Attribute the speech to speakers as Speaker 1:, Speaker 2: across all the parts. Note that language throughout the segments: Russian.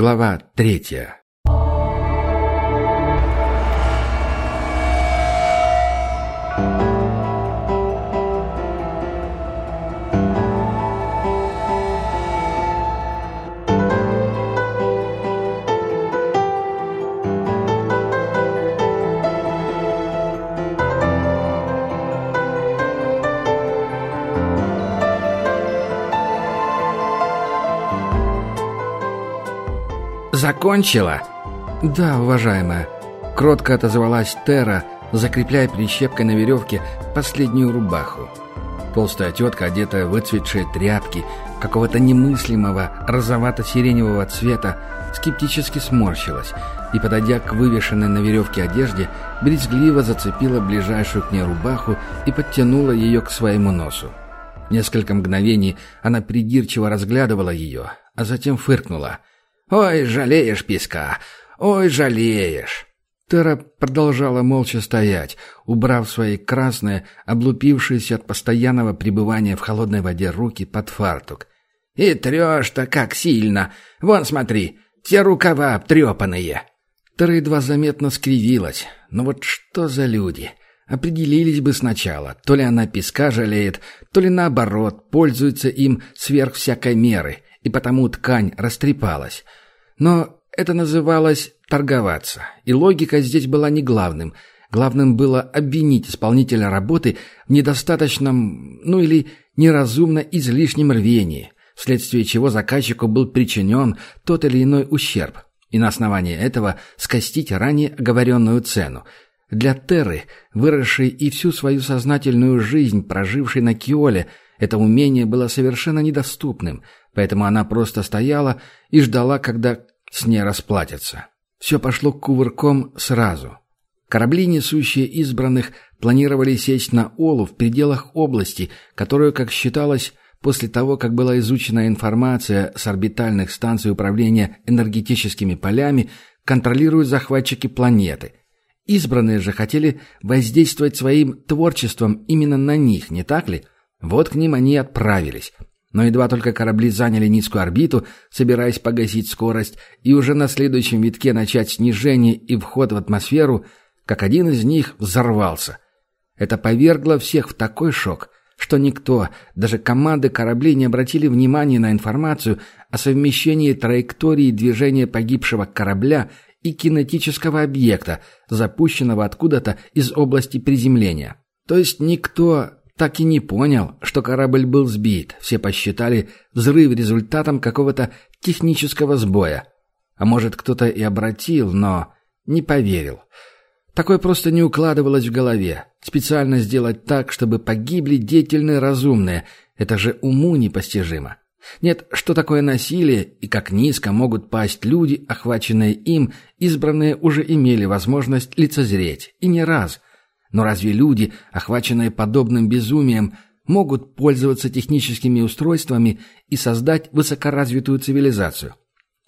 Speaker 1: Глава третья.
Speaker 2: «Закончила?»
Speaker 1: «Да, уважаемая», — кротко отозвалась Тера, закрепляя прищепкой на веревке последнюю рубаху. Толстая тетка, одетая в выцветшие тряпки, какого-то немыслимого розовато-сиреневого цвета, скептически сморщилась и, подойдя к вывешенной на веревке одежде, брезгливо зацепила ближайшую к ней рубаху и подтянула ее к своему носу. Несколько мгновений она придирчиво разглядывала ее, а затем фыркнула — «Ой, жалеешь песка! Ой, жалеешь!» Тера продолжала молча стоять, убрав свои красные, облупившиеся от постоянного пребывания в холодной воде руки под фартук. «И трешь-то как сильно! Вон, смотри, все рукава обтрепанные!» Тера едва заметно скривилась. «Но вот что за люди?» Определились бы сначала, то ли она песка жалеет, то ли наоборот, пользуется им сверх всякой меры, и потому ткань растрепалась. Но это называлось торговаться, и логика здесь была не главным. Главным было обвинить исполнителя работы в недостаточном, ну или неразумно излишнем рвении, вследствие чего заказчику был причинен тот или иной ущерб, и на основании этого скостить ранее оговоренную цену. Для Терры, выросшей и всю свою сознательную жизнь прожившей на Киоле, это умение было совершенно недоступным, поэтому она просто стояла и ждала, когда с ней расплатятся. Все пошло кувырком сразу. Корабли, несущие избранных, планировали сесть на Олу в пределах области, которую, как считалось, после того, как была изучена информация с орбитальных станций управления энергетическими полями, контролируют захватчики планеты. Избранные же хотели воздействовать своим творчеством именно на них, не так ли? Вот к ним они отправились – но едва только корабли заняли низкую орбиту, собираясь погасить скорость и уже на следующем витке начать снижение и вход в атмосферу, как один из них взорвался. Это повергло всех в такой шок, что никто, даже команды кораблей не обратили внимания на информацию о совмещении траектории движения погибшего корабля и кинетического объекта, запущенного откуда-то из области приземления. То есть никто так и не понял, что корабль был сбит. Все посчитали взрыв результатом какого-то технического сбоя. А может, кто-то и обратил, но не поверил. Такое просто не укладывалось в голове. Специально сделать так, чтобы погибли деятельные разумные, это же уму непостижимо. Нет, что такое насилие и как низко могут пасть люди, охваченные им, избранные уже имели возможность лицезреть, и не раз – но разве люди, охваченные подобным безумием, могут пользоваться техническими устройствами и создать высокоразвитую цивилизацию?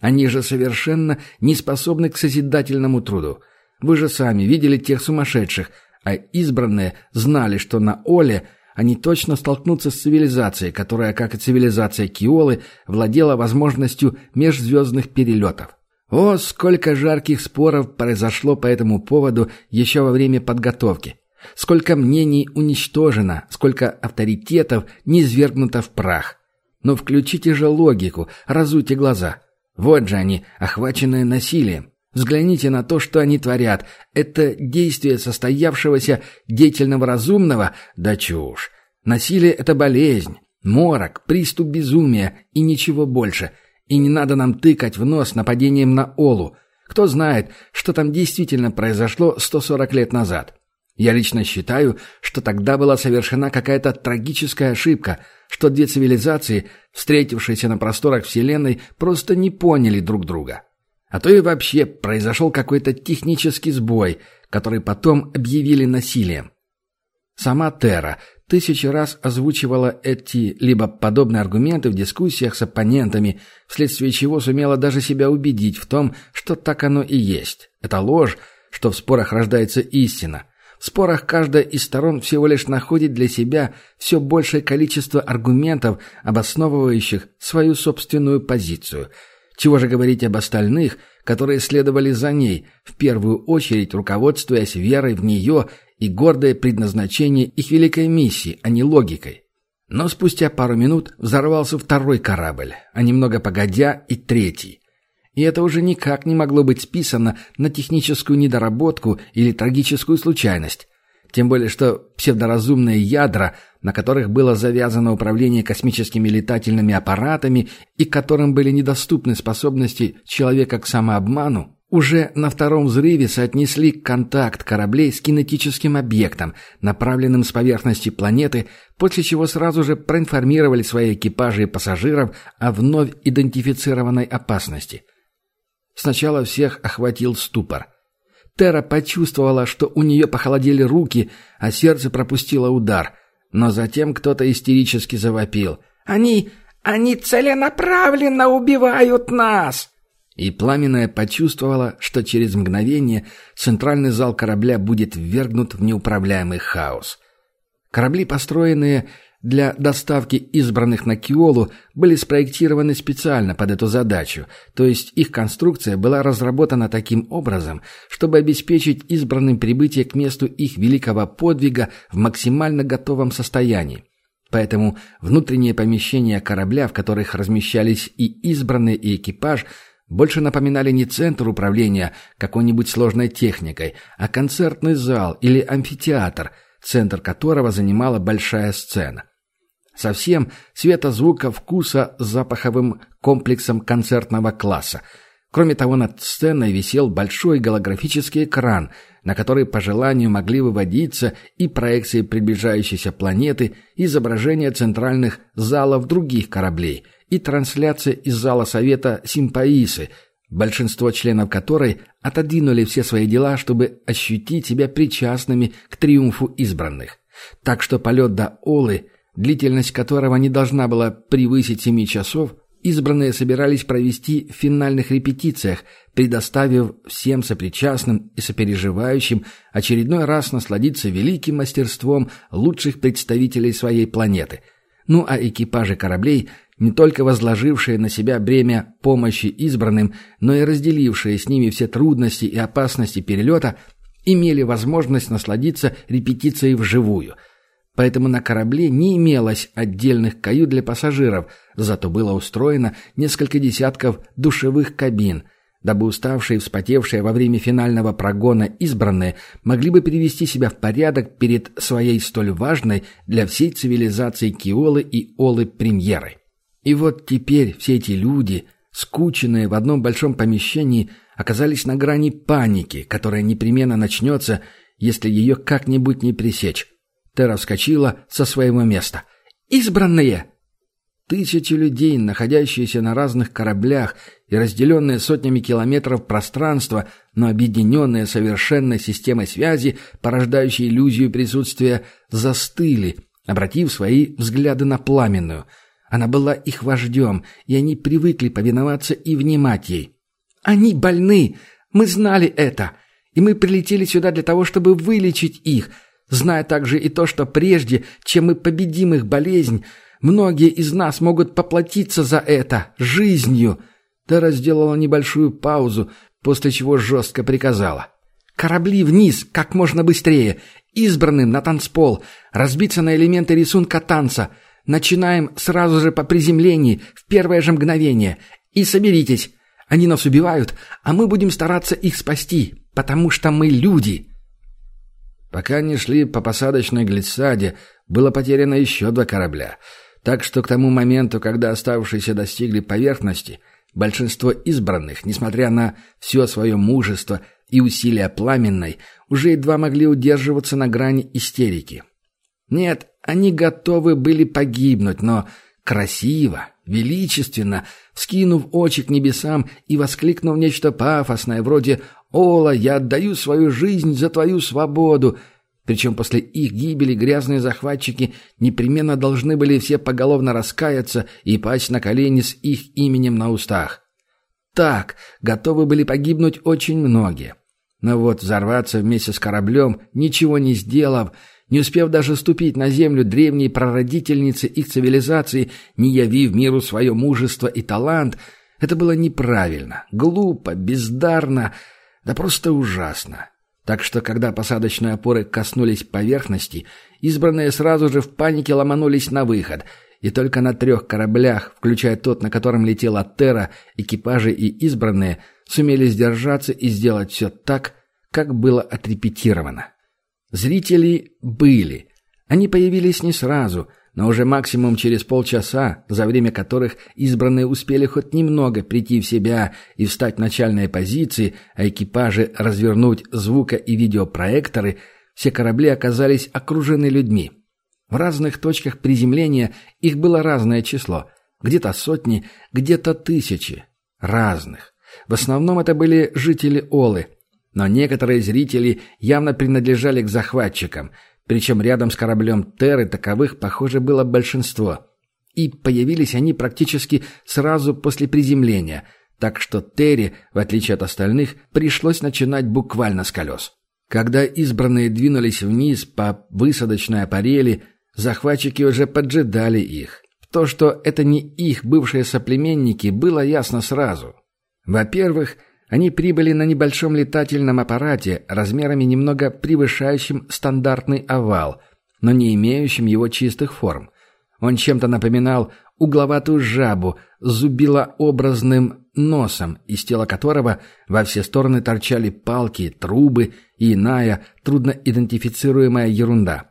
Speaker 1: Они же совершенно не способны к созидательному труду. Вы же сами видели тех сумасшедших, а избранные знали, что на Оле они точно столкнутся с цивилизацией, которая, как и цивилизация Киолы, владела возможностью межзвездных перелетов. О, сколько жарких споров произошло по этому поводу еще во время подготовки. Сколько мнений уничтожено, сколько авторитетов низвергнуто в прах. Но включите же логику, разуйте глаза. Вот же они, охваченные насилием. Взгляните на то, что они творят. Это действие состоявшегося деятельного разумного? Да чушь. Насилие — это болезнь, морок, приступ безумия и ничего больше — и не надо нам тыкать в нос нападением на Олу. Кто знает, что там действительно произошло 140 лет назад. Я лично считаю, что тогда была совершена какая-то трагическая ошибка, что две цивилизации, встретившиеся на просторах Вселенной, просто не поняли друг друга. А то и вообще произошел какой-то технический сбой, который потом объявили насилием. Сама Терра тысячи раз озвучивала эти либо подобные аргументы в дискуссиях с оппонентами, вследствие чего сумела даже себя убедить в том, что так оно и есть. Это ложь, что в спорах рождается истина. В спорах каждая из сторон всего лишь находит для себя все большее количество аргументов, обосновывающих свою собственную позицию. Чего же говорить об остальных, которые следовали за ней, в первую очередь руководствуясь верой в нее и гордое предназначение их великой миссии, а не логикой. Но спустя пару минут взорвался второй корабль, а немного погодя и третий. И это уже никак не могло быть списано на техническую недоработку или трагическую случайность. Тем более, что псевдоразумные ядра, на которых было завязано управление космическими летательными аппаратами и которым были недоступны способности человека к самообману, уже на втором взрыве соотнесли контакт кораблей с кинетическим объектом, направленным с поверхности планеты, после чего сразу же проинформировали свои экипажи и пассажиров о вновь идентифицированной опасности. Сначала всех охватил ступор. Тера почувствовала, что у нее похолодели руки, а сердце пропустило удар. Но затем кто-то истерически завопил. «Они... они целенаправленно убивают нас!» И Пламенная почувствовала, что через мгновение центральный зал корабля будет ввергнут в неуправляемый хаос. Корабли, построенные для доставки избранных на Киолу, были спроектированы специально под эту задачу, то есть их конструкция была разработана таким образом, чтобы обеспечить избранным прибытие к месту их великого подвига в максимально готовом состоянии. Поэтому внутренние помещения корабля, в которых размещались и избранные, и экипаж – больше напоминали не центр управления какой-нибудь сложной техникой, а концертный зал или амфитеатр, центр которого занимала большая сцена. Совсем света, звука, вкуса с запаховым комплексом концертного класса. Кроме того, над сценой висел большой голографический экран, на который по желанию могли выводиться и проекции приближающейся планеты, изображения центральных залов других кораблей – и трансляция из зала совета Симпаисы, большинство членов которой отодвинули все свои дела, чтобы ощутить себя причастными к триумфу избранных. Так что полет до Олы, длительность которого не должна была превысить семи часов, избранные собирались провести в финальных репетициях, предоставив всем сопричастным и сопереживающим очередной раз насладиться великим мастерством лучших представителей своей планеты. Ну а экипажи кораблей не только возложившие на себя бремя помощи избранным, но и разделившие с ними все трудности и опасности перелета, имели возможность насладиться репетицией вживую. Поэтому на корабле не имелось отдельных кают для пассажиров, зато было устроено несколько десятков душевых кабин, дабы уставшие и вспотевшие во время финального прогона избранные могли бы привести себя в порядок перед своей столь важной для всей цивилизации Киолы и Олы премьерой. И вот теперь все эти люди, скученные в одном большом помещении, оказались на грани паники, которая непременно начнется, если ее как-нибудь не пресечь. Тера вскочила со своего места. «Избранные!» Тысячи людей, находящиеся на разных кораблях и разделенные сотнями километров пространства, но объединенные совершенной системой связи, порождающей иллюзию присутствия, застыли, обратив свои взгляды на пламенную — она была их вождем, и они привыкли повиноваться и внимать ей. «Они больны! Мы знали это! И мы прилетели сюда для того, чтобы вылечить их, зная также и то, что прежде, чем мы победим их болезнь, многие из нас могут поплатиться за это жизнью!» Тара сделала небольшую паузу, после чего жестко приказала. «Корабли вниз, как можно быстрее! Избранным на танцпол! Разбиться на элементы рисунка танца!» Начинаем сразу же по приземлении, в первое же мгновение. И соберитесь. Они нас убивают, а мы будем стараться их спасти, потому что мы люди». Пока они шли по посадочной глиссаде, было потеряно еще два корабля. Так что к тому моменту, когда оставшиеся достигли поверхности, большинство избранных, несмотря на все свое мужество и усилия пламенной, уже едва могли удерживаться на грани истерики. Нет, они готовы были погибнуть, но красиво, величественно, вскинув очи к небесам и воскликнув нечто пафосное, вроде «Ола, я отдаю свою жизнь за твою свободу», причем после их гибели грязные захватчики непременно должны были все поголовно раскаяться и пасть на колени с их именем на устах. Так, готовы были погибнуть очень многие. Но вот взорваться вместе с кораблем, ничего не сделав, не успев даже ступить на землю древней прародительницы их цивилизации, не явив миру свое мужество и талант, Это было неправильно, глупо, бездарно, да просто ужасно. Так что, когда посадочные опоры коснулись поверхности, избранные сразу же в панике ломанулись на выход, и только на трех кораблях, включая тот, на котором летела Терра, экипажи и избранные, сумели сдержаться и сделать все так, как было отрепетировано. Зрители были. Они появились не сразу – но уже максимум через полчаса, за время которых избранные успели хоть немного прийти в себя и встать в начальные позиции, а экипажи развернуть звуко- и видеопроекторы, все корабли оказались окружены людьми. В разных точках приземления их было разное число. Где-то сотни, где-то тысячи. Разных. В основном это были жители Олы. Но некоторые зрители явно принадлежали к захватчикам – причем рядом с кораблем Терры таковых, похоже, было большинство. И появились они практически сразу после приземления, так что Терри, в отличие от остальных, пришлось начинать буквально с колес. Когда избранные двинулись вниз по высадочной аппарели, захватчики уже поджидали их. То, что это не их бывшие соплеменники, было ясно сразу. Во-первых, они прибыли на небольшом летательном аппарате, размерами немного превышающим стандартный овал, но не имеющим его чистых форм. Он чем-то напоминал угловатую жабу с зубилообразным носом, из тела которого во все стороны торчали палки, трубы и иная, трудноидентифицируемая ерунда.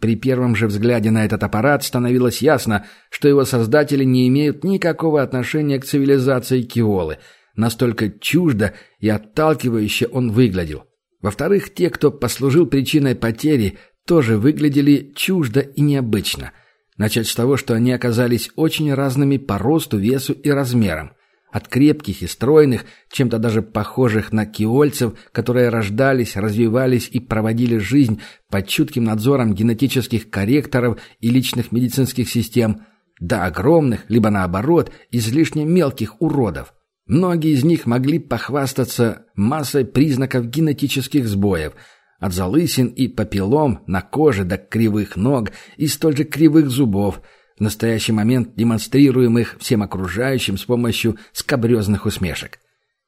Speaker 1: При первом же взгляде на этот аппарат становилось ясно, что его создатели не имеют никакого отношения к цивилизации Киолы – Настолько чуждо и отталкивающе он выглядел. Во-вторых, те, кто послужил причиной потери, тоже выглядели чуждо и необычно. Начать с того, что они оказались очень разными по росту, весу и размерам. От крепких и стройных, чем-то даже похожих на киольцев, которые рождались, развивались и проводили жизнь под чутким надзором генетических корректоров и личных медицинских систем, до огромных, либо наоборот, излишне мелких уродов. Многие из них могли похвастаться массой признаков генетических сбоев, от залысин и папиллом на коже до кривых ног и столь же кривых зубов, в настоящий момент демонстрируемых всем окружающим с помощью скобрезных усмешек.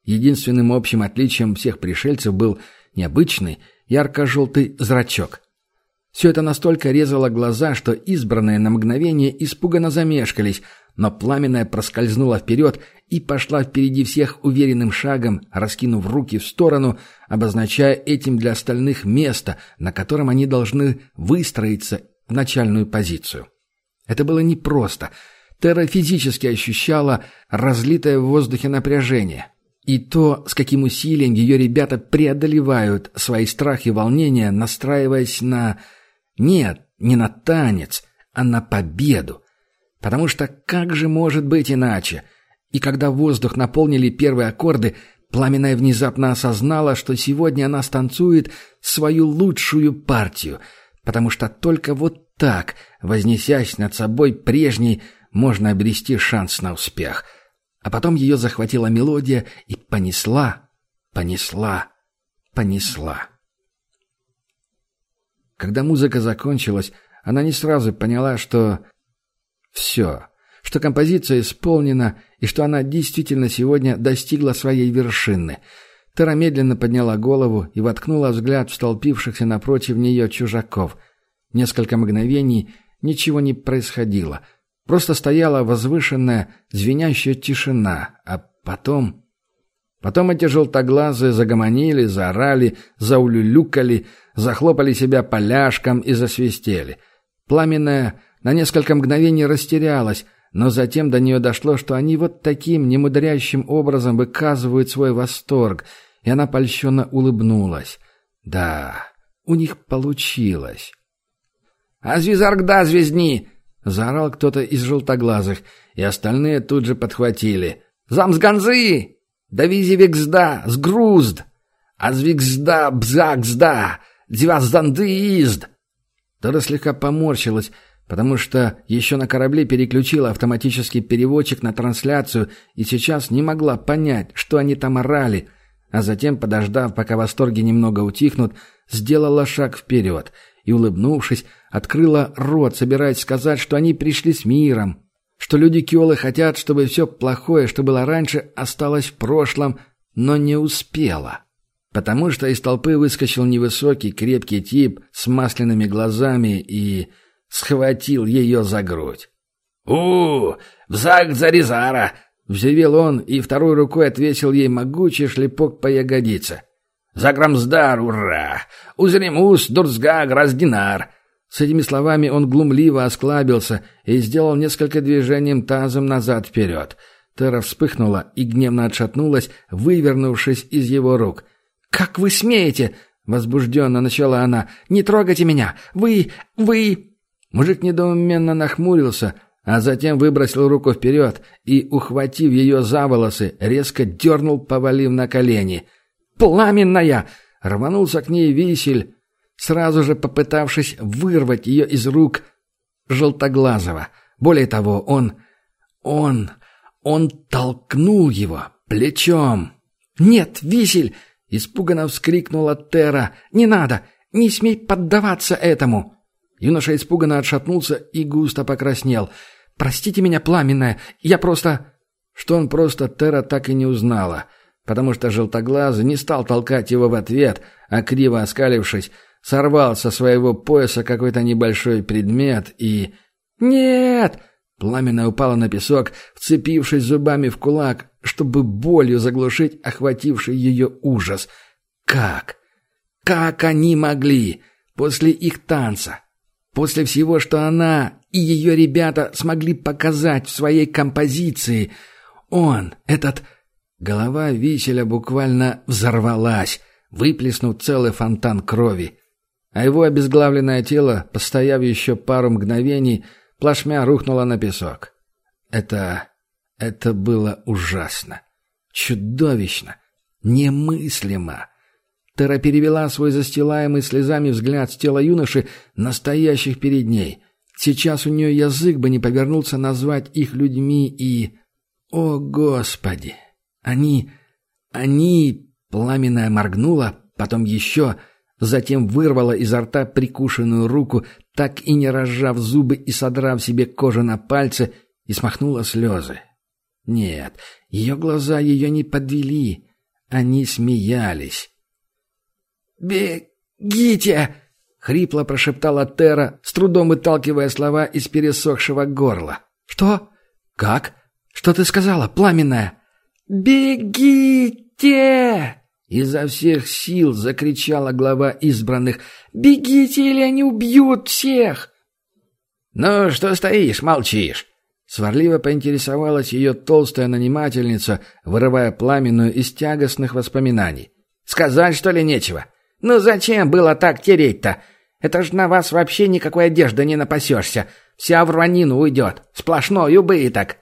Speaker 1: Единственным общим отличием всех пришельцев был необычный ярко-желтый зрачок. Все это настолько резало глаза, что избранные на мгновение испуганно замешкались – но пламенная проскользнула вперед и пошла впереди всех уверенным шагом, раскинув руки в сторону, обозначая этим для остальных место, на котором они должны выстроиться в начальную позицию. Это было непросто. Терра физически ощущала разлитое в воздухе напряжение. И то, с каким усилием ее ребята преодолевают свои страхи и волнения, настраиваясь на... Нет, не на танец, а на победу. Потому что как же может быть иначе? И когда воздух наполнили первые аккорды, Пламенная внезапно осознала, что сегодня она станцует свою лучшую партию, потому что только вот так, вознесясь над собой прежней, можно обрести шанс на успех. А потом ее захватила мелодия и понесла, понесла, понесла. Когда музыка закончилась, она не сразу поняла, что все. Что композиция исполнена, и что она действительно сегодня достигла своей вершины. Тера медленно подняла голову и воткнула взгляд в столпившихся напротив нее чужаков. Несколько мгновений ничего не происходило. Просто стояла возвышенная, звенящая тишина, а потом... Потом эти желтоглазые загомонили, заорали, заулюлюкали, захлопали себя поляшком и засвистели. Пламенная на несколько мгновений растерялась, но затем до нее дошло, что они вот таким немудрящим образом выказывают свой восторг, и она польщенно улыбнулась. Да, у них получилось. «А звезаргда звездни!» — заорал кто-то из желтоглазых, и остальные тут же подхватили. «Замсганзы! Давизивексда! Сгрузд! Азвиксда! Бзаксда! Дзиваздандыизд!» Тора слегка поморщилась, потому что еще на корабле переключила автоматический переводчик на трансляцию и сейчас не могла понять, что они там орали, а затем, подождав, пока восторги немного утихнут, сделала шаг вперед и, улыбнувшись, открыла рот, собираясь сказать, что они пришли с миром. что люди Киолы хотят, чтобы все плохое, что было раньше, осталось в прошлом, но не успело. Потому что из толпы выскочил невысокий, крепкий тип с масляными глазами и схватил ее за грудь.
Speaker 2: у Взак Заризара!»
Speaker 1: — взревел он и второй рукой отвесил ей могучий шлепок по ягодице.
Speaker 2: «Заграмздар, ура! Узремус, дурзга, граздинар!»
Speaker 1: С этими словами он глумливо осклабился и сделал несколько движений тазом назад-вперед. Тера вспыхнула и гневно отшатнулась, вывернувшись из его рук. «Как вы смеете?» — возбужденно начала она. «Не трогайте меня! Вы... вы...» Мужик недоуменно нахмурился, а затем выбросил руку вперед и, ухватив ее за волосы, резко дернул, повалив на колени. «Пламенная!» — рванулся к ней висель, сразу же попытавшись вырвать ее из рук Желтоглазого. Более того, он... он... он толкнул его плечом. «Нет, висель!» — испуганно вскрикнула Тера. «Не надо! Не смей поддаваться этому!» Юноша испуганно отшатнулся и густо покраснел. «Простите меня, пламенная, я просто...» Что он просто Тера так и не узнала, потому что желтоглазый не стал толкать его в ответ, а криво оскалившись, сорвал со своего пояса какой-то небольшой предмет и... «Нет!» Пламенно упала на песок, вцепившись зубами в кулак, чтобы болью заглушить охвативший ее ужас. «Как? Как они могли? После их танца? После всего, что она и ее ребята смогли показать в своей композиции? Он, этот...» Голова виселя буквально взорвалась, выплеснув целый фонтан крови а его обезглавленное тело, постояв еще пару мгновений, плашмя рухнуло на песок. Это... это было ужасно. Чудовищно. Немыслимо. Тера перевела свой застилаемый слезами взгляд с тела юноши, настоящих перед ней. Сейчас у нее язык бы не повернулся назвать их людьми и... О, Господи! Они... они... Пламенная моргнула, потом еще затем вырвала изо рта прикушенную руку, так и не разжав зубы и содрав себе кожу на пальце, и смахнула слезы. Нет, ее глаза ее не подвели, они смеялись. «Бегите!» — хрипло прошептала Тера, с трудом выталкивая слова из пересохшего горла. «Что? Как? Что ты сказала, пламенная?» «Бегите!» Изо всех сил закричала глава избранных. «Бегите, или они убьют всех!»
Speaker 2: «Ну, что стоишь, молчишь?»
Speaker 1: Сварливо поинтересовалась ее толстая нанимательница, вырывая пламенную из тягостных воспоминаний.
Speaker 2: «Сказать, что ли, нечего? Ну зачем было так тереть-то? Это ж на вас вообще никакой одежды не напасешься. Вся в рванину уйдет. Сплошной убыток».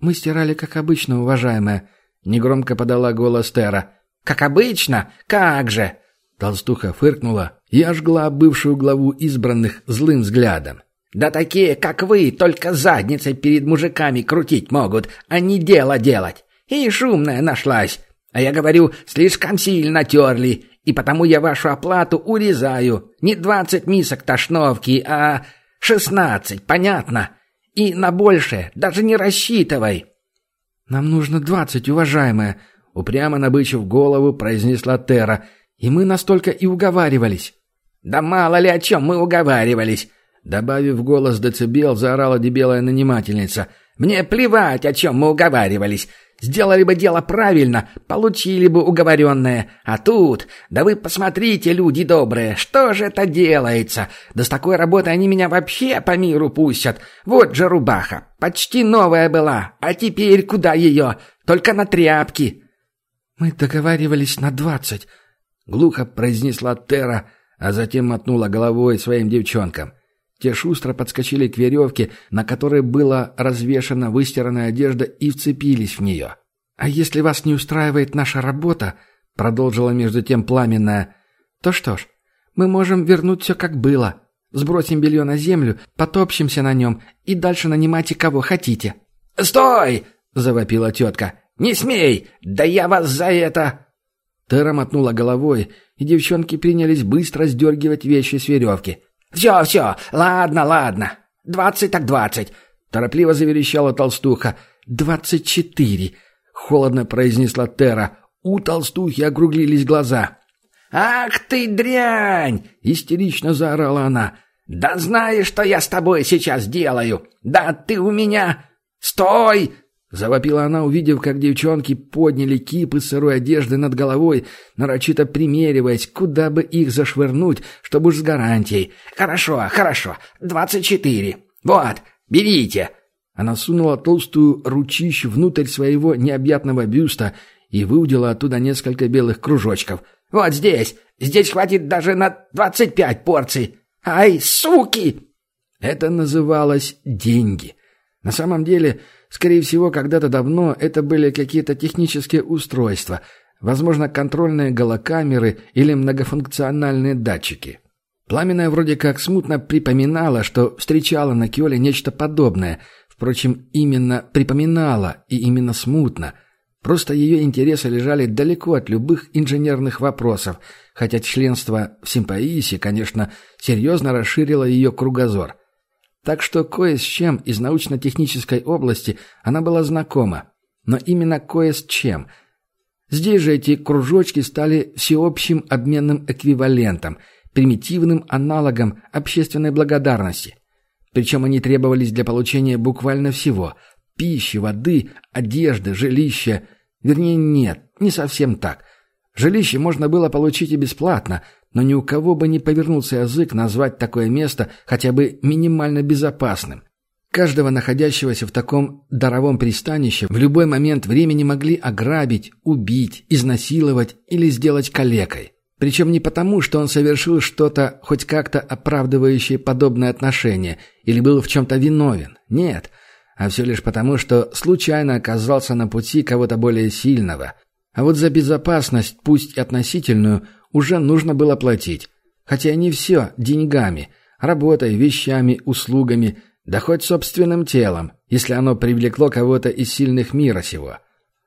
Speaker 1: «Мы стирали, как обычно, уважаемая», — негромко подала голос Тера.
Speaker 2: «Как обычно? Как же!»
Speaker 1: Толстуха фыркнула и ожгла бывшую главу избранных злым взглядом.
Speaker 2: «Да такие, как вы, только задницей перед мужиками крутить могут, а не дело делать. И шумная нашлась. А я говорю, слишком сильно терли, и потому я вашу оплату урезаю. Не двадцать мисок тошновки, а шестнадцать, понятно? И на большее даже не рассчитывай».
Speaker 1: «Нам нужно двадцать, уважаемая», Упрямо набычив голову, произнесла Тера. «И мы настолько и уговаривались».
Speaker 2: «Да мало ли о чем мы уговаривались!»
Speaker 1: Добавив голос децибел, заорала дебелая нанимательница.
Speaker 2: «Мне плевать, о чем мы уговаривались. Сделали бы дело правильно, получили бы уговоренное. А тут, да вы посмотрите, люди добрые, что же это делается? Да с такой работой они меня вообще по миру пустят. Вот же рубаха, почти новая была, а теперь куда ее? Только на тряпки.
Speaker 1: «Мы договаривались на двадцать», — глухо произнесла Тера, а затем мотнула головой своим девчонкам. Те шустро подскочили к веревке, на которой была развешана выстиранная одежда, и вцепились в нее. «А если вас не устраивает наша работа», — продолжила между тем пламенная, — «то что ж, мы можем вернуть все как было. Сбросим белье на землю, потопчемся на нем и дальше нанимайте кого хотите».
Speaker 2: «Стой!» — завопила тетка. «Не смей! Да я вас за это...»
Speaker 1: Тера мотнула головой, и девчонки принялись быстро сдергивать вещи с веревки.
Speaker 2: «Все, все, ладно, ладно. Двадцать так двадцать.
Speaker 1: Торопливо заверещала толстуха. «Двадцать четыре!» — холодно произнесла Тера. У толстухи округлились глаза.
Speaker 2: «Ах ты дрянь!» — истерично заорала она. «Да знаешь, что я с тобой сейчас делаю! Да ты у меня... Стой!»
Speaker 1: Завопила она, увидев, как девчонки подняли кипы сырой одежды над головой, нарочито примериваясь, куда бы их зашвырнуть, чтобы уж с гарантией.
Speaker 2: «Хорошо, хорошо, двадцать четыре. Вот, берите!»
Speaker 1: Она сунула толстую ручищу внутрь своего необъятного бюста и выудила оттуда несколько белых кружочков.
Speaker 2: «Вот здесь! Здесь хватит даже на двадцать пять порций! Ай, суки!»
Speaker 1: Это называлось «деньги». На самом деле, скорее всего, когда-то давно это были какие-то технические устройства, возможно, контрольные голокамеры или многофункциональные датчики. Пламенная вроде как смутно припоминала, что встречала на Киоле нечто подобное, впрочем, именно припоминала и именно смутно. Просто ее интересы лежали далеко от любых инженерных вопросов, хотя членство в Симпаисе, конечно, серьезно расширило ее кругозор – так что кое с чем из научно-технической области она была знакома. Но именно кое с чем. Здесь же эти кружочки стали всеобщим обменным эквивалентом, примитивным аналогом общественной благодарности. Причем они требовались для получения буквально всего – пищи, воды, одежды, жилища. Вернее, нет, не совсем так. Жилище можно было получить и бесплатно, но ни у кого бы не повернулся язык назвать такое место хотя бы минимально безопасным. Каждого находящегося в таком даровом пристанище в любой момент времени могли ограбить, убить, изнасиловать или сделать калекой. Причем не потому, что он совершил что-то, хоть как-то оправдывающее подобное отношение, или был в чем-то виновен. Нет, а все лишь потому, что случайно оказался на пути кого-то более сильного. А вот за безопасность, пусть и относительную, уже нужно было платить. Хотя не все деньгами, работой, вещами, услугами, да хоть собственным телом, если оно привлекло кого-то из сильных мира сего.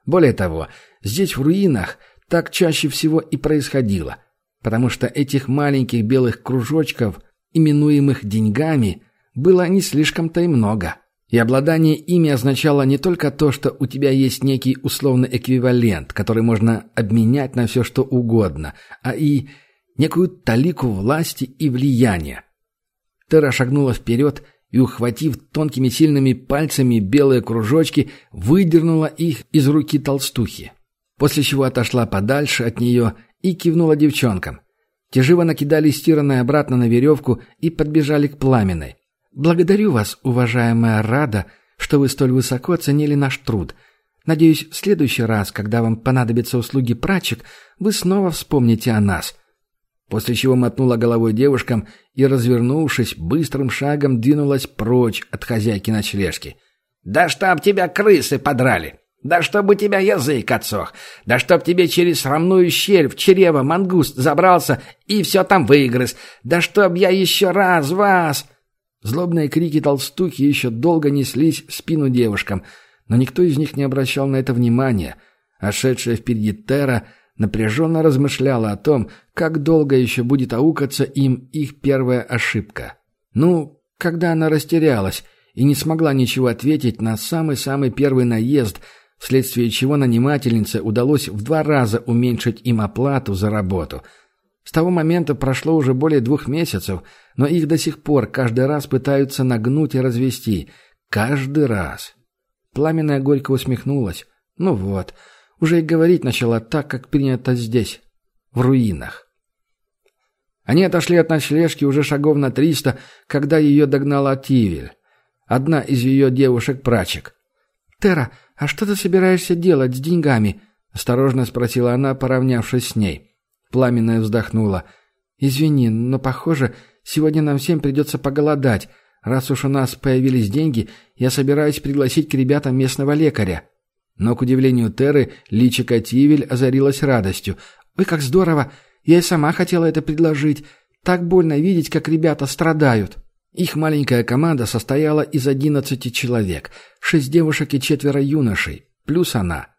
Speaker 1: Более того, здесь в руинах так чаще всего и происходило, потому что этих маленьких белых кружочков, именуемых деньгами, было не слишком-то и много. И обладание ими означало не только то, что у тебя есть некий условный эквивалент, который можно обменять на все что угодно, а и некую талику власти и влияния. Тера шагнула вперед и, ухватив тонкими сильными пальцами белые кружочки, выдернула их из руки толстухи. После чего отошла подальше от нее и кивнула девчонкам. Те живо накидали стиранное обратно на веревку и подбежали к пламенной. Благодарю вас, уважаемая Рада, что вы столь высоко оценили наш труд. Надеюсь, в следующий раз, когда вам понадобятся услуги прачек, вы снова вспомните о нас». После чего мотнула головой девушкам и, развернувшись, быстрым шагом двинулась прочь от хозяйки ночлежки.
Speaker 2: «Да чтоб тебя крысы подрали! Да чтобы тебя язык отсох! Да чтоб тебе через срамную щель в чрево мангуст забрался и все там выгрыз! Да чтоб я еще раз вас...» Злобные крики толстухи еще долго неслись в спину девушкам, но никто из них не обращал на это внимания, а шедшая впереди Тера напряженно размышляла о том, как долго еще будет аукаться им их первая ошибка. Ну, когда она растерялась и не смогла ничего ответить на самый-самый первый наезд, вследствие чего нанимательнице удалось в два раза уменьшить им оплату за работу – с того момента прошло уже более двух месяцев, но их до сих пор каждый раз пытаются нагнуть и развести. Каждый раз. Пламенная горько усмехнулась. Ну вот, уже и говорить начала так, как принято здесь, в руинах. Они отошли от ночлежки уже шагов на триста, когда ее догнала Тивель, одна из ее девушек-прачек. «Тера, а что ты собираешься делать с деньгами?» — осторожно спросила она, поравнявшись с ней. Пламенная вздохнула. «Извини, но, похоже, сегодня нам всем придется поголодать. Раз уж у нас появились деньги, я собираюсь пригласить к ребятам местного лекаря». Но, к удивлению Теры, личико Тивель озарилась радостью. «Ой, как здорово! Я и сама хотела это предложить. Так больно видеть, как ребята страдают». Их маленькая команда состояла из одиннадцати человек. Шесть девушек и четверо юношей. Плюс она.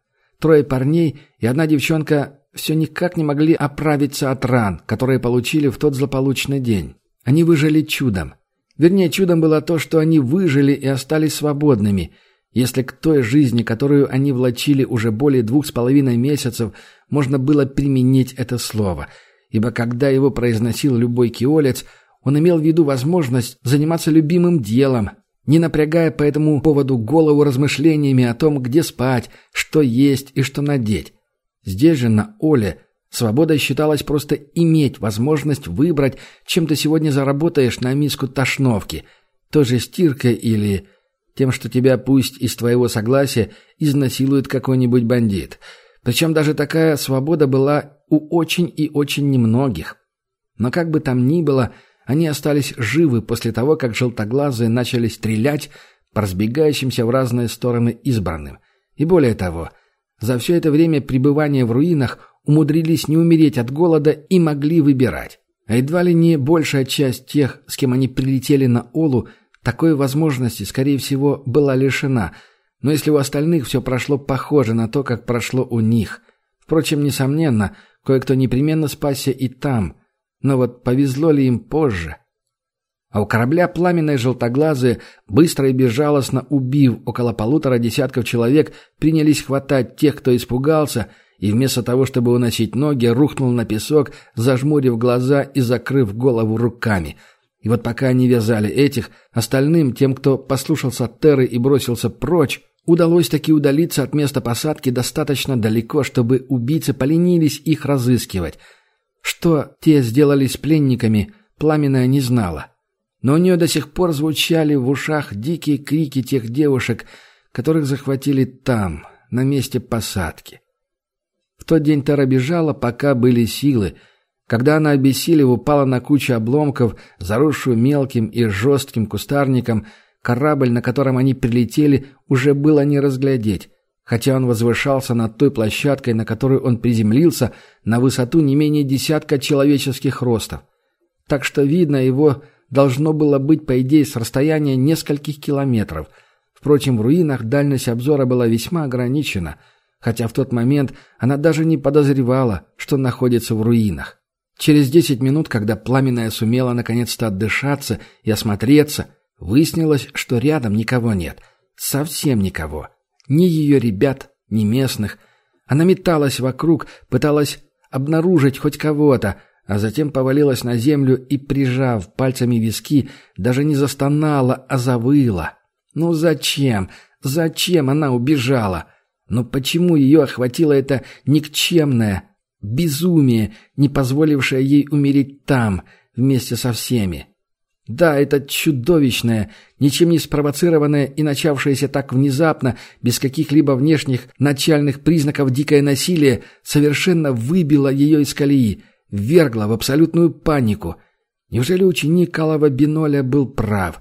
Speaker 2: Трое парней и одна девчонка все никак не могли оправиться от ран, которые получили в тот злополучный день. Они выжили чудом.
Speaker 1: Вернее, чудом было то, что они выжили и остались свободными. Если к той жизни, которую они влачили уже более двух с половиной месяцев, можно было применить это слово. Ибо когда его произносил любой киолец, он имел в виду возможность заниматься любимым делом, не напрягая по этому поводу голову размышлениями о том, где спать, что есть и что надеть. Здесь же, на Оле, свобода считалась просто иметь возможность выбрать, чем ты сегодня заработаешь на миску тошновки, тоже стиркой или тем, что тебя пусть из твоего согласия изнасилует какой-нибудь бандит. Причем даже такая свобода была у очень и очень немногих. Но как бы там ни было – они остались живы после того, как желтоглазые начали стрелять по разбегающимся в разные стороны избранным. И более того, за все это время пребывания в руинах умудрились не умереть от голода и могли выбирать. А едва ли не большая часть тех, с кем они прилетели на Олу, такой возможности, скорее всего, была лишена. Но если у остальных все прошло похоже на то, как прошло у них. Впрочем, несомненно, кое-кто непременно спасся и там, но вот повезло ли им позже? А у корабля пламенные желтоглазые, быстро и безжалостно убив около полутора десятков человек, принялись хватать тех, кто испугался, и вместо того, чтобы уносить ноги, рухнул на песок, зажмурив глаза и закрыв голову руками. И вот пока они вязали этих, остальным, тем, кто послушался Терры и бросился прочь, удалось таки удалиться от места посадки достаточно далеко, чтобы убийцы поленились их разыскивать — что те сделали с пленниками, Пламенная не знала. Но у нее до сих пор звучали в ушах дикие крики тех девушек, которых захватили там, на месте посадки. В тот день Тара бежала, пока были силы. Когда она, обессилев, упала на кучу обломков, заросшую мелким и жестким кустарником, корабль, на котором они прилетели, уже было не разглядеть хотя он возвышался над той площадкой, на которую он приземлился, на высоту не менее десятка человеческих ростов. Так что видно его должно было быть, по идее, с расстояния нескольких километров. Впрочем, в руинах дальность обзора была весьма ограничена, хотя в тот момент она даже не подозревала, что находится в руинах. Через десять минут, когда пламенная сумела наконец-то отдышаться и осмотреться, выяснилось, что рядом никого нет. Совсем никого. Ни ее ребят, ни местных. Она металась вокруг, пыталась обнаружить хоть кого-то, а затем повалилась на землю и, прижав пальцами виски, даже не застонала, а завыла. Ну зачем? Зачем она убежала? Но почему ее охватило это никчемное безумие, не позволившее ей умереть там, вместе со всеми? Да, это чудовищное, ничем не спровоцированное и начавшееся так внезапно, без каких-либо внешних начальных признаков дикое насилие, совершенно выбило ее из колеи, ввергло в абсолютную панику. Неужели ученик Калова Биноля был прав?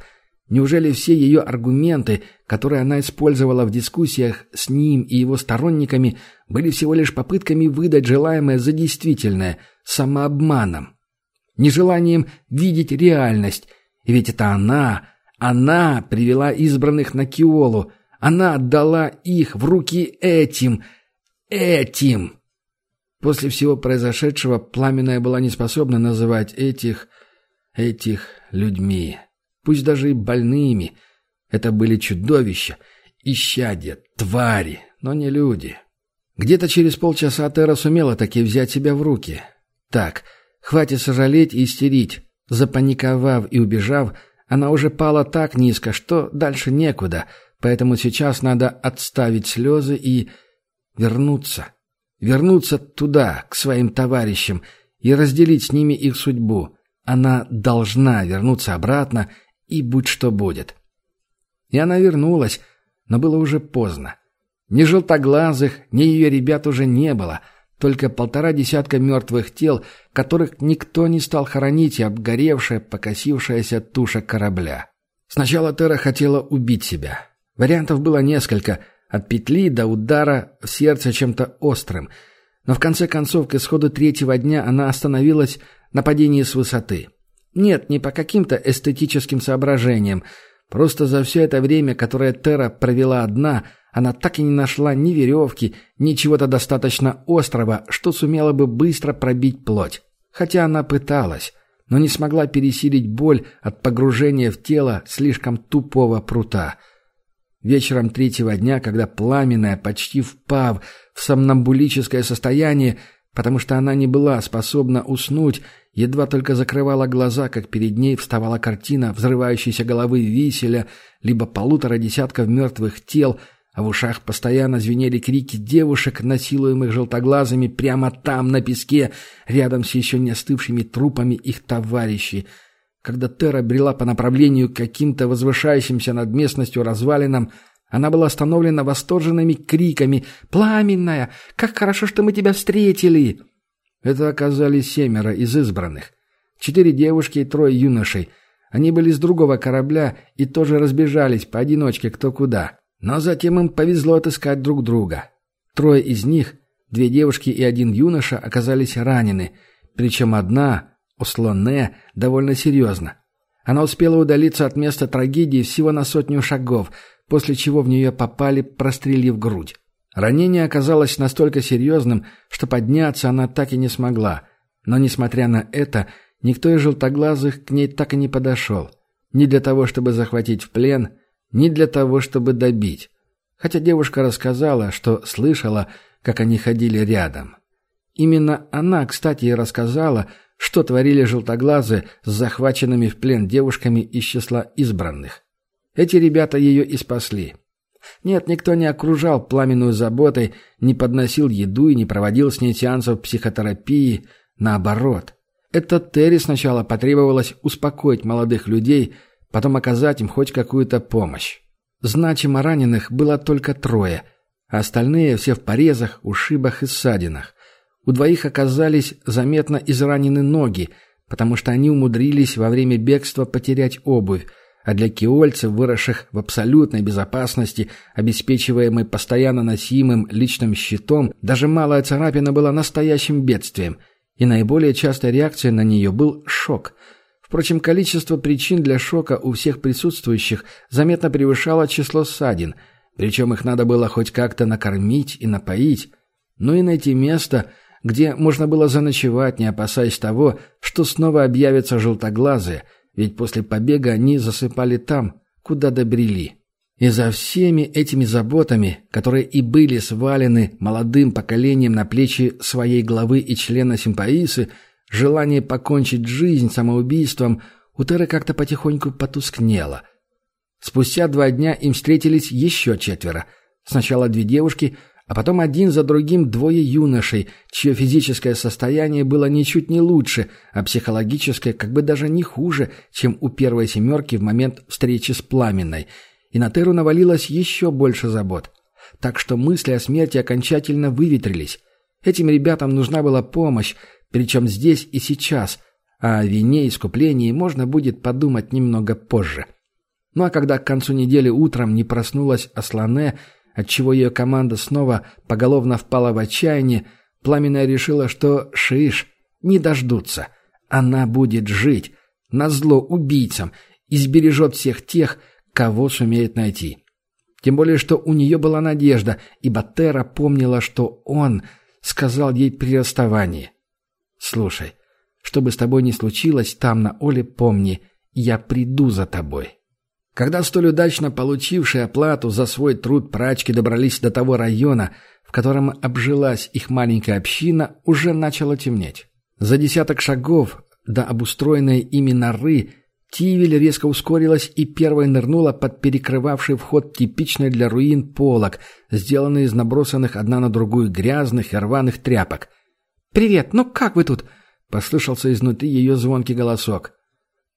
Speaker 1: Неужели все ее аргументы, которые она использовала в дискуссиях с ним и его сторонниками, были всего лишь попытками выдать желаемое за действительное, самообманом? Нежеланием видеть реальность, и ведь это она, она привела избранных на Киолу. Она отдала их в руки этим, этим. После всего произошедшего Пламенная была не способна называть этих, этих людьми. Пусть даже и больными. Это были чудовища, исчадья, твари, но не люди. Где-то через полчаса Тера сумела таки взять себя в руки. Так, хватит сожалеть и истерить. Запаниковав и убежав, она уже пала так низко, что дальше некуда, поэтому сейчас надо отставить слезы и вернуться. Вернуться туда, к своим товарищам, и разделить с ними их судьбу. Она должна вернуться обратно, и будь что будет. И она вернулась, но было уже поздно. Ни желтоглазых, ни ее ребят уже не было — только полтора десятка мертвых тел, которых никто не стал хоронить, и обгоревшая, покосившаяся туша корабля. Сначала Тера хотела убить себя. Вариантов было несколько, от петли до удара в сердце чем-то острым. Но в конце концов, к исходу третьего дня она остановилась на падении с высоты. Нет, не по каким-то эстетическим соображениям. Просто за все это время, которое Тера провела одна – она так и не нашла ни веревки, ни чего-то достаточно острого, что сумело бы быстро пробить плоть. Хотя она пыталась. но не смогла пересилить боль от погружения в тело слишком тупого прута. Вечером третьего дня, когда пламенная, почти впав в сомнамбулическое состояние, потому что она не была способна уснуть, едва только закрывала глаза, как перед ней вставала картина взрывающейся головы виселя, либо полутора десятков мертвых тел — а в ушах постоянно звенели крики девушек, насилуемых желтоглазыми прямо там, на песке, рядом с еще не остывшими трупами их товарищей. Когда Тера брела по направлению к каким-то возвышающимся над местностью развалинам, она была остановлена восторженными криками «Пламенная! Как хорошо, что мы тебя встретили!» Это оказались семеро из избранных. Четыре девушки и трое юношей. Они были с другого корабля и тоже разбежались поодиночке кто куда. Но затем им повезло отыскать друг друга. Трое из них, две девушки и один юноша, оказались ранены, причем одна, Ослоне, довольно серьезно. Она успела удалиться от места трагедии всего на сотню шагов, после чего в нее попали, прострелив грудь. Ранение оказалось настолько серьезным, что подняться она так и не смогла. Но, несмотря на это, никто из желтоглазых к ней так и не подошел. Ни для того, чтобы захватить в плен – не для того, чтобы добить. Хотя девушка рассказала, что слышала, как они ходили рядом. Именно она, кстати, и рассказала, что творили желтоглазы с захваченными в плен девушками из числа избранных. Эти ребята ее и спасли. Нет, никто не окружал пламенную заботой, не подносил еду и не проводил с ней сеансов психотерапии. Наоборот. Это Терри сначала потребовалось успокоить молодых людей – потом оказать им хоть какую-то помощь. Значимо раненых было только трое, а остальные все в порезах, ушибах и ссадинах. У двоих оказались заметно изранены ноги, потому что они умудрились во время бегства потерять обувь, а для киольцев, выросших в абсолютной безопасности, обеспечиваемой постоянно носимым личным щитом, даже малая царапина была настоящим бедствием, и наиболее частой реакцией на нее был шок – Впрочем, количество причин для шока у всех присутствующих заметно превышало число ссадин, причем их надо было хоть как-то накормить и напоить, ну и найти место, где можно было заночевать, не опасаясь того, что снова объявятся желтоглазые, ведь после побега они засыпали там, куда добрели. И за всеми этими заботами, которые и были свалены молодым поколением на плечи своей главы и члена симпаисы, Желание покончить жизнь самоубийством у Теры как-то потихоньку потускнело. Спустя два дня им встретились еще четверо. Сначала две девушки, а потом один за другим двое юношей, чье физическое состояние было ничуть не лучше, а психологическое как бы даже не хуже, чем у первой семерки в момент встречи с Пламенной. И на Теру навалилось еще больше забот. Так что мысли о смерти окончательно выветрились. Этим ребятам нужна была помощь, причем здесь и сейчас, а о вине и искуплении можно будет подумать немного позже. Ну а когда к концу недели утром не проснулась Аслане, отчего ее команда снова поголовно впала в отчаяние, Пламенная решила, что шиш, не дождутся. Она будет жить, назло убийцам, и сбережет всех тех, кого сумеет найти. Тем более, что у нее была надежда, ибо Тера помнила, что он сказал ей при расставании. Слушай, что бы с тобой ни случилось там, на Оле, помни, я приду за тобой. Когда столь удачно получившие оплату за свой труд прачки добрались до того района, в котором обжилась их маленькая община, уже начало темнеть. За десяток шагов до обустроенной ими норы Тивель резко ускорилась и первой нырнула под перекрывавший вход типичный для руин полок, сделанный из набросанных одна на другую грязных и рваных тряпок. «Привет, ну как вы тут?» — послышался изнутри ее звонкий голосок.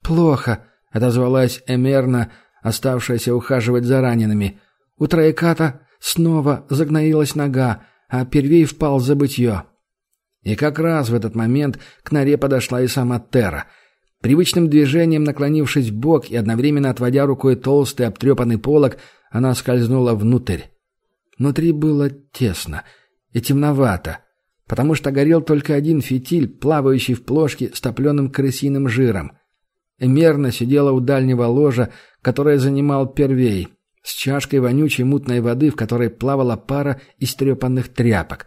Speaker 1: «Плохо», — отозвалась Эмерна, оставшаяся ухаживать за ранеными. У Троеката снова загноилась нога, а Первей впал в забытье. И как раз в этот момент к норе подошла и сама Терра. Привычным движением, наклонившись в бок и одновременно отводя рукой толстый обтрепанный полог, она скользнула внутрь. Внутри было тесно и темновато потому что горел только один фитиль, плавающий в плошке с топленым крысиным жиром. Эмерна сидела у дальнего ложа, которое занимал первей, с чашкой вонючей мутной воды, в которой плавала пара истрепанных тряпок.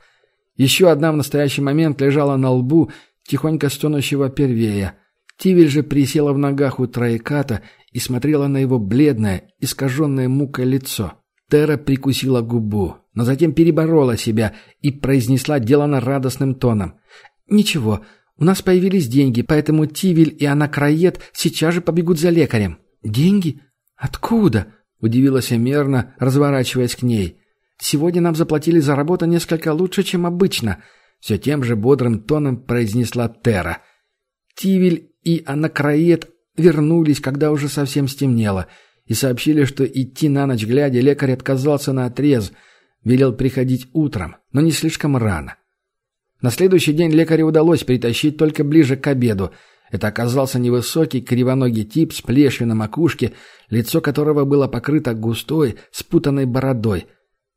Speaker 1: Еще одна в настоящий момент лежала на лбу тихонько стонущего первея. Тивель же присела в ногах у Троеката и смотрела на его бледное, искаженное мукой лицо. Тера прикусила губу, но затем переборола себя и произнесла делано радостным тоном. «Ничего, у нас появились деньги, поэтому Тивель и Анакроед сейчас же побегут за лекарем». «Деньги? Откуда?» – удивилась Эмерна, разворачиваясь к ней. «Сегодня нам заплатили за работу несколько лучше, чем обычно», – все тем же бодрым тоном произнесла Тера. Тивель и Анакроед вернулись, когда уже совсем стемнело, и сообщили, что идти на ночь глядя лекарь отказался на отрез, велел приходить утром, но не слишком рано. На следующий день лекарю удалось притащить только ближе к обеду. Это оказался невысокий, кривоногий тип с плешью на макушке, лицо которого было покрыто густой, спутанной бородой.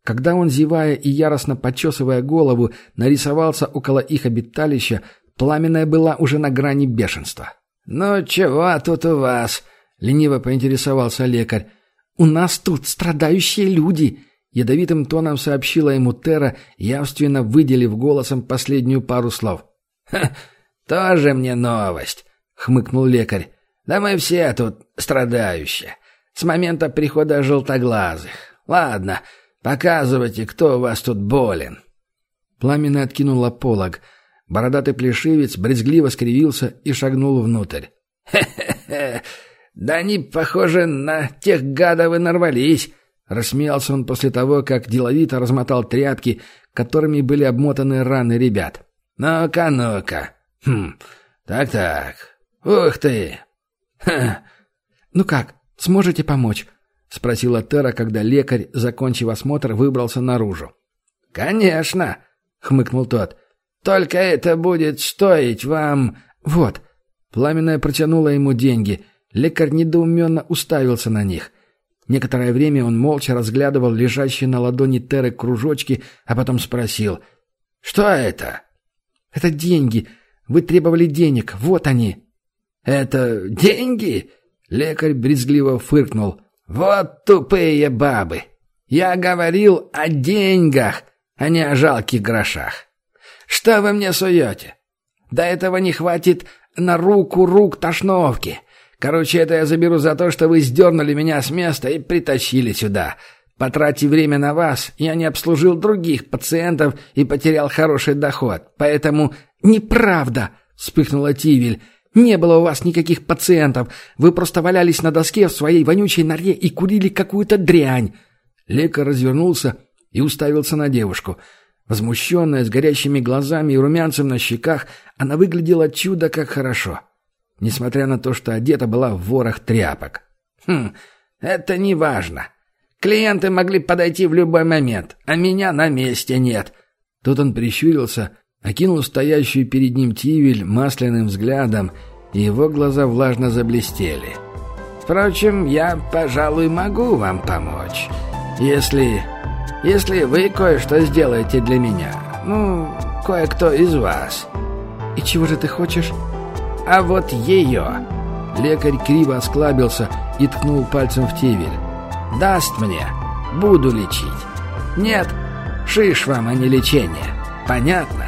Speaker 1: Когда он, зевая и яростно почесывая голову, нарисовался около их обиталища, пламенная была уже на грани бешенства. «Ну чего тут у вас?» — лениво поинтересовался лекарь. «У нас тут страдающие люди!» Ядовитым тоном сообщила ему Тера, явственно выделив голосом последнюю пару слов. «Ха, тоже мне новость!» — хмыкнул лекарь. «Да мы все тут страдающие. С момента прихода желтоглазых. Ладно, показывайте, кто у вас тут болен». Пламенно откинула полог — Бородатый плешивец брезгливо скривился и шагнул внутрь. «Хе-хе-хе! Да они, похоже, на тех гадов и нарвались!» Рассмеялся он после того, как деловито размотал тряпки, которыми были обмотаны раны ребят. «Ну-ка, ну-ка! Хм, так-так! Ух ты! Ха! Ну как, сможете помочь?» — спросила Тера, когда лекарь, закончив осмотр, выбрался наружу. «Конечно!» — хмыкнул тот. Только это будет стоить вам...» «Вот». Пламенная протянула ему деньги. Лекарь недоуменно уставился на них. Некоторое время он молча разглядывал лежащие на ладони Теры кружочки, а потом спросил. «Что это?» «Это деньги. Вы требовали денег. Вот они». «Это деньги?» Лекарь брезгливо фыркнул. «Вот тупые бабы! Я говорил о деньгах, а не о жалких грошах. Что вы мне суете? До этого не хватит на руку рук тошновки. Короче, это я заберу за то, что вы сдернули меня с места и притащили сюда. Потратив время на вас, я не обслужил других пациентов и потерял хороший доход. Поэтому неправда, вспыхнула Тивель. Не было у вас никаких пациентов. Вы просто валялись на доске в своей вонючей норе и курили какую-то дрянь. Лекарь развернулся и уставился на девушку. Возмущенная, с горящими глазами и румянцем на щеках, она выглядела чудо как хорошо. Несмотря на то, что одета была в ворох тряпок. «Хм, это не важно. Клиенты могли подойти в любой момент, а меня на месте нет». Тут он прищурился, окинул стоящую перед ним Тивель масляным взглядом, и его глаза влажно заблестели. «Впрочем, я, пожалуй, могу вам помочь, если если вы кое-что сделаете для меня. Ну, кое-кто из вас. И чего же ты хочешь? А вот ее. Лекарь криво осклабился и ткнул пальцем в тевель. Даст мне. Буду лечить. Нет, шиш вам, а не лечение. Понятно?